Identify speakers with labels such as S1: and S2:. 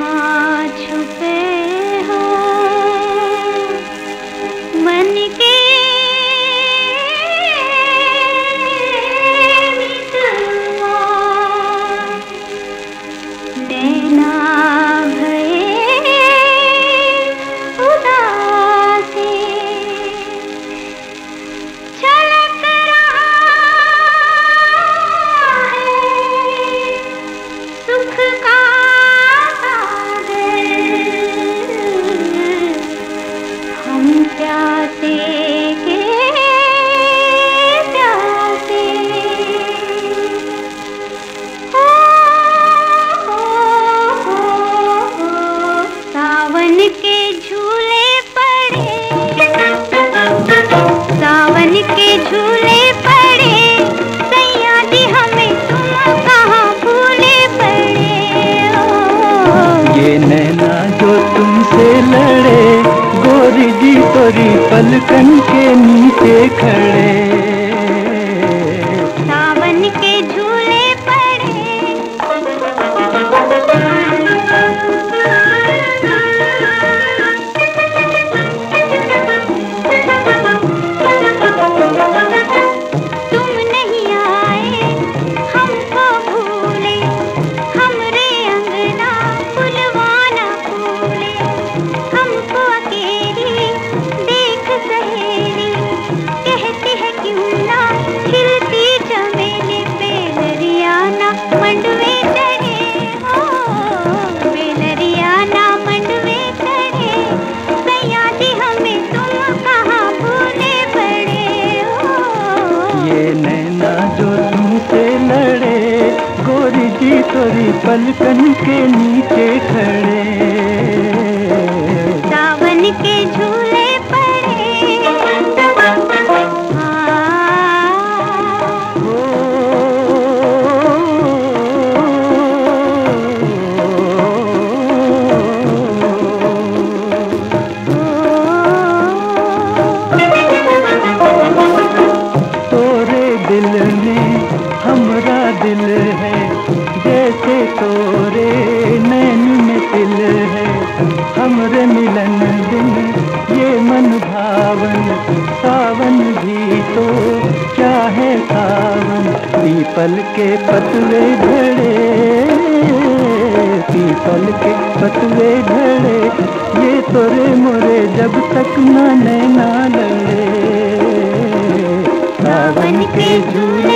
S1: कहाँ छुपे ये नैना जो तुमसे लड़े गोरी जी तोरी पलकन के नीचे खड़े। तोरी पलकन के नीचे खड़े
S2: सावन के झूले
S1: तोरे दिल में हमरा दिल है हमरे मिलन दिन ये मन भावन सावन भी तो क्या है सावन। पीपल के पतवे झड़े पीपल के पतवे झड़े ये तोरे मोरे जब तक न नैना लड़े सावन के झूले